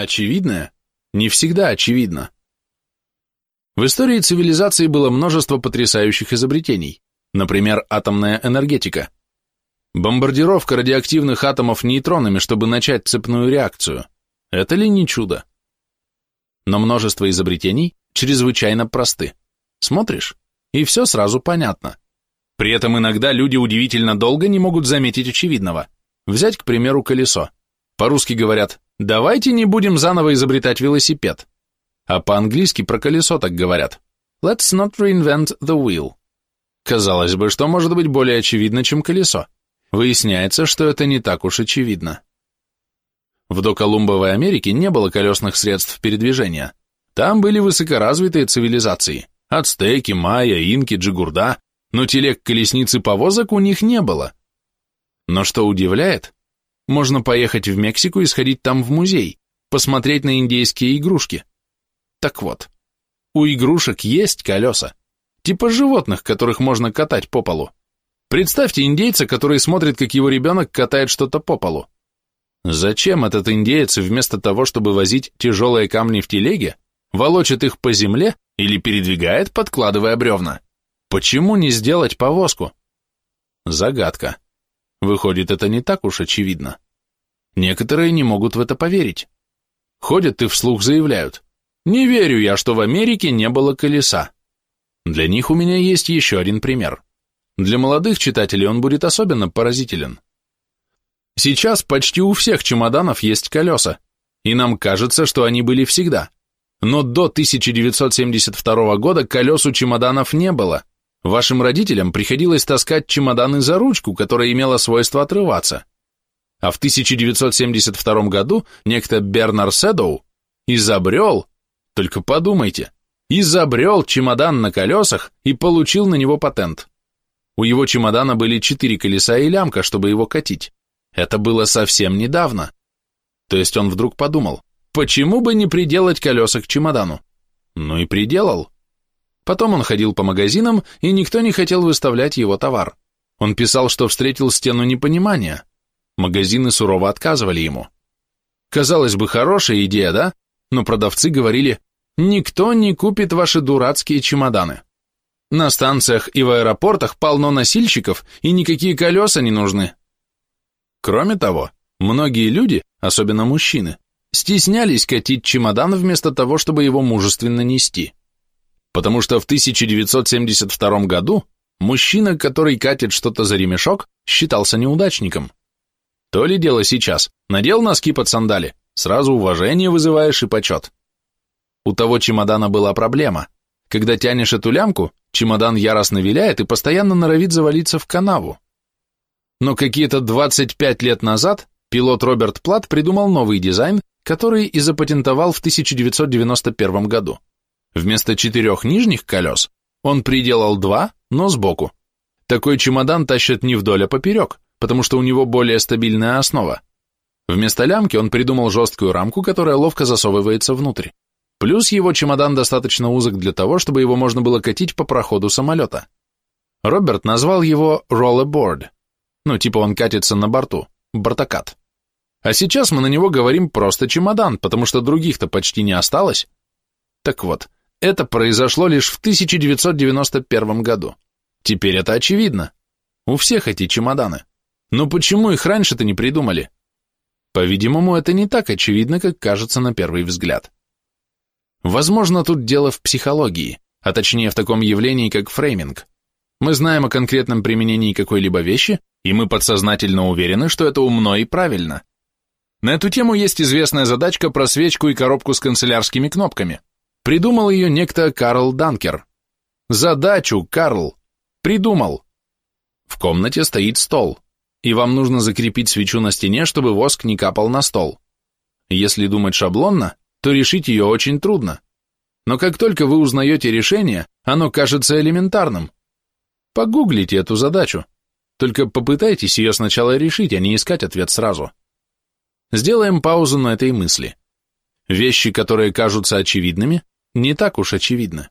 Очевидное не всегда очевидно. В истории цивилизации было множество потрясающих изобретений, например, атомная энергетика. Бомбардировка радиоактивных атомов нейтронами, чтобы начать цепную реакцию. Это ли не чудо? Но множество изобретений чрезвычайно просты. Смотришь, и все сразу понятно. При этом иногда люди удивительно долго не могут заметить очевидного. Взять, к примеру, колесо. По-русски говорят «давайте не будем заново изобретать велосипед». А по-английски про колесо так говорят «let's not reinvent the wheel». Казалось бы, что может быть более очевидно, чем колесо. Выясняется, что это не так уж очевидно. В доколумбовой Америке не было колесных средств передвижения. Там были высокоразвитые цивилизации – ацтеки, майя, инки, джигурда, но телег, колесниц и повозок у них не было. Но что удивляет, можно поехать в Мексику и сходить там в музей, посмотреть на индейские игрушки. Так вот, у игрушек есть колеса, типа животных, которых можно катать по полу. Представьте индейца, который смотрит, как его ребенок катает что-то по полу. Зачем этот индеец вместо того, чтобы возить тяжелые камни в телеге, волочит их по земле или передвигает, подкладывая бревна? Почему не сделать повозку? Загадка. Выходит, это не так уж очевидно. Некоторые не могут в это поверить. Ходят и вслух заявляют. Не верю я, что в Америке не было колеса. Для них у меня есть еще один пример. Для молодых читателей он будет особенно поразителен. Сейчас почти у всех чемоданов есть колеса, и нам кажется, что они были всегда. Но до 1972 года колес у чемоданов не было. Вашим родителям приходилось таскать чемоданы за ручку, которая имела свойство отрываться. А в 1972 году некто Бернар Седоу изобрел, только подумайте, изобрел чемодан на колесах и получил на него патент. У его чемодана были четыре колеса и лямка, чтобы его катить. Это было совсем недавно. То есть он вдруг подумал, почему бы не приделать колеса к чемодану? Ну и приделал. Потом он ходил по магазинам, и никто не хотел выставлять его товар. Он писал, что встретил стену непонимания. Магазины сурово отказывали ему. Казалось бы, хорошая идея, да? Но продавцы говорили, никто не купит ваши дурацкие чемоданы. На станциях и в аэропортах полно носильщиков, и никакие колеса не нужны. Кроме того, многие люди, особенно мужчины, стеснялись катить чемодан вместо того, чтобы его мужественно нести. Потому что в 1972 году мужчина, который катит что-то за ремешок, считался неудачником. То ли дело сейчас, надел носки под сандали, сразу уважение вызываешь и почет. У того чемодана была проблема. Когда тянешь эту лямку, чемодан яростно виляет и постоянно норовит завалиться в канаву. Но какие-то 25 лет назад пилот Роберт Плат придумал новый дизайн, который и запатентовал в 1991 году. Вместо четырех нижних колес он приделал два, но сбоку. Такой чемодан тащит не вдоль, а поперек, потому что у него более стабильная основа. Вместо лямки он придумал жесткую рамку, которая ловко засовывается внутрь. Плюс его чемодан достаточно узок для того, чтобы его можно было катить по проходу самолета. Роберт назвал его rollerboard. Ну, типа он катится на борту, бортокат. А сейчас мы на него говорим просто чемодан, потому что других-то почти не осталось. Так вот, это произошло лишь в 1991 году. Теперь это очевидно. У всех эти чемоданы. Но почему их раньше-то не придумали? По-видимому, это не так очевидно, как кажется на первый взгляд. Возможно, тут дело в психологии, а точнее в таком явлении, как фрейминг. Мы знаем о конкретном применении какой-либо вещи, и мы подсознательно уверены, что это умно и правильно. На эту тему есть известная задачка про свечку и коробку с канцелярскими кнопками. Придумал ее некто Карл Данкер. Задачу, Карл. Придумал. В комнате стоит стол, и вам нужно закрепить свечу на стене, чтобы воск не капал на стол. Если думать шаблонно, то решить ее очень трудно. Но как только вы узнаете решение, оно кажется элементарным. Погуглите эту задачу. Только попытайтесь ее сначала решить, а не искать ответ сразу. Сделаем паузу на этой мысли. Вещи, которые кажутся очевидными, не так уж очевидны.